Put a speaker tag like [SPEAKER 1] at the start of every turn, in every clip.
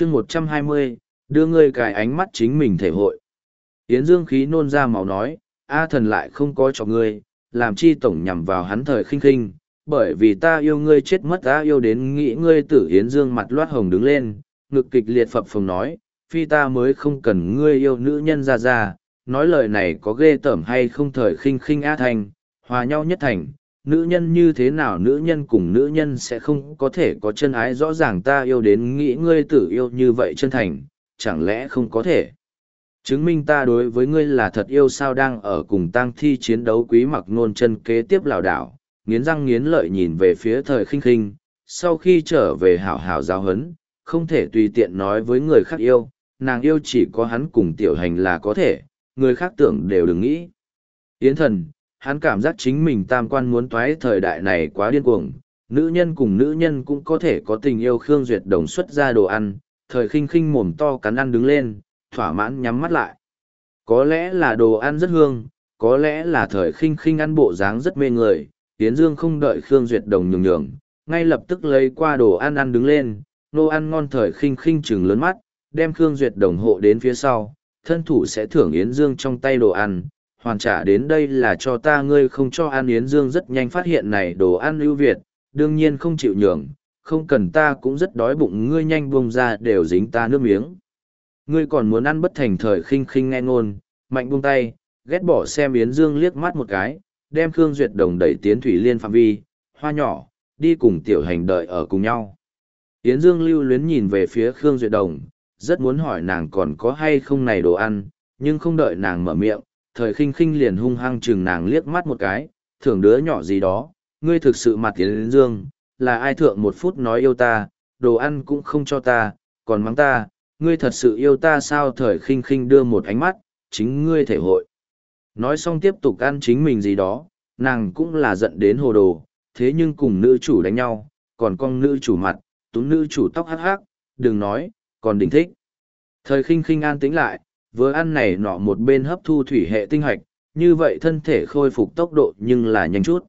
[SPEAKER 1] chương một trăm hai mươi, đưa ngươi cài ánh mắt chính mình thể hội. Yến dương khí nôn ra máu nói, a thần lại không có cho ngươi, làm chi tổng nhằm vào hắn thời khinh khinh, bởi vì ta yêu ngươi chết mất, ta yêu đến nghĩ ngươi tử yến dương mặt loát hồng đứng lên, ngực kịch liệt phập phồng nói, phi ta mới không cần ngươi yêu nữ nhân ra ra, nói lời này có ghê tởm hay không thời khinh khinh a thành, hòa nhau nhất thành nữ nhân như thế nào nữ nhân cùng nữ nhân sẽ không có thể có chân ái rõ ràng ta yêu đến nghĩ ngươi tử yêu như vậy chân thành, chẳng lẽ không có thể? Chứng minh ta đối với ngươi là thật yêu sao đang ở cùng tang thi chiến đấu quý mặc nôn chân kế tiếp lảo đảo, nghiến răng nghiến lợi nhìn về phía thời khinh khinh, sau khi trở về hảo hảo giáo hấn không thể tùy tiện nói với người khác yêu, nàng yêu chỉ có hắn cùng tiểu hành là có thể, người khác tưởng đều đừng nghĩ. Yến thần hắn cảm giác chính mình tam quan muốn toái thời đại này quá điên cuồng nữ nhân cùng nữ nhân cũng có thể có tình yêu khương duyệt đồng xuất ra đồ ăn thời khinh khinh mồm to cắn ăn đứng lên thỏa mãn nhắm mắt lại. Có lẽ là đồ ăn rất hương, có lẽ là thời khinh khinh ăn bộ dáng rất mê người, Yến Dương không đợi Khương Duyệt Đồng nhường nhường, ngay lập tức lấy qua đồ ăn ăn đứng lên, nô ăn ngon thời khinh khinh trừng lớn mắt, đem Khương Duyệt Đồng hộ đến phía sau, thân thủ sẽ thưởng Yến Dương trong tay đồ ăn, hoàn trả đến đây là cho ta ngươi không cho ăn Yến Dương rất nhanh phát hiện này đồ ăn ưu việt, đương nhiên không chịu nhường, không cần ta cũng rất đói bụng ngươi nhanh buông ra đều dính ta nước miếng ngươi còn muốn ăn bất thành thời khinh khinh nghe ngôn, mạnh buông tay, ghét bỏ xem Yến Dương liếc mắt một cái, đem Khương Duyệt Đồng đẩy tiến thủy liên phạm vi, hoa nhỏ, đi cùng tiểu hành đợi ở cùng nhau. Yến Dương lưu luyến nhìn về phía Khương Duyệt Đồng, rất muốn hỏi nàng còn có hay không này đồ ăn, nhưng không đợi nàng mở miệng, thời khinh khinh liền hung hăng chừng nàng liếc mắt một cái, thưởng đứa nhỏ gì đó, ngươi thực sự mặt đến Dương, là ai thượng một phút nói yêu ta, đồ ăn cũng không cho ta, còn mắng ta, ngươi thật sự yêu ta sao thời khinh khinh đưa một ánh mắt, chính ngươi thể hội. Nói xong tiếp tục ăn chính mình gì đó, nàng cũng là giận đến hồ đồ, thế nhưng cùng nữ chủ đánh nhau, còn con nữ chủ mặt, tú nữ chủ tóc hắc hắc, đừng nói, còn đỉnh thích. Thời khinh khinh an tĩnh lại, vừa ăn này nọ một bên hấp thu thủy hệ tinh hoạch, như vậy thân thể khôi phục tốc độ nhưng là nhanh chút.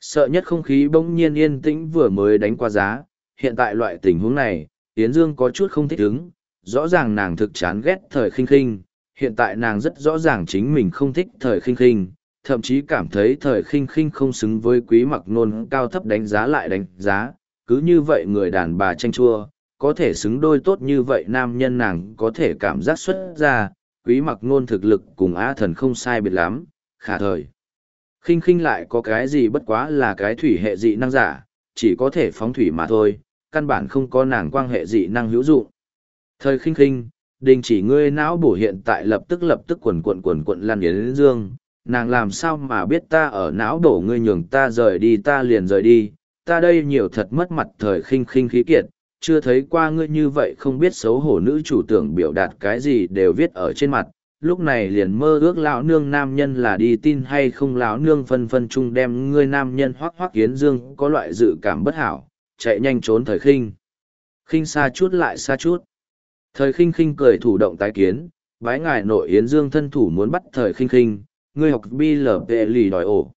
[SPEAKER 1] Sợ nhất không khí bỗng nhiên yên tĩnh vừa mới đánh qua giá, hiện tại loại tình huống này, Yến Dương có chút không thích ứng, rõ ràng nàng thực chán ghét thời khinh khinh, hiện tại nàng rất rõ ràng chính mình không thích thời khinh khinh, thậm chí cảm thấy thời khinh khinh không xứng với quý mặc nôn cao thấp đánh giá lại đánh giá, cứ như vậy người đàn bà tranh chua, có thể xứng đôi tốt như vậy nam nhân nàng có thể cảm giác xuất ra, quý mặc nôn thực lực cùng á thần không sai biệt lắm, khả thời. khinh khinh lại có cái gì bất quá là cái thủy hệ dị năng giả, chỉ có thể phóng thủy mà thôi, căn bản không có nàng quan hệ dị năng hữu dụng. Thời khinh khinh, đình chỉ ngươi não bổ hiện tại lập tức lập tức quần quần quần quần lan yến dương, nàng làm sao mà biết ta ở não bổ ngươi nhường ta rời đi ta liền rời đi, ta đây nhiều thật mất mặt thời khinh khinh khí kiệt, chưa thấy qua ngươi như vậy không biết xấu hổ nữ chủ tưởng biểu đạt cái gì đều viết ở trên mặt, lúc này liền mơ ước lão nương nam nhân là đi tin hay không lão nương phân phân chung đem ngươi nam nhân hoắc hoắc yến dương có loại dự cảm bất hảo, chạy nhanh trốn thời khinh. Khinh xa chút lại xa chút. Thời khinh khinh cười thủ động tái kiến, bái ngài nội yến dương thân thủ muốn bắt thời khinh khinh, ngươi học bi lở vệ lì đòi ổ.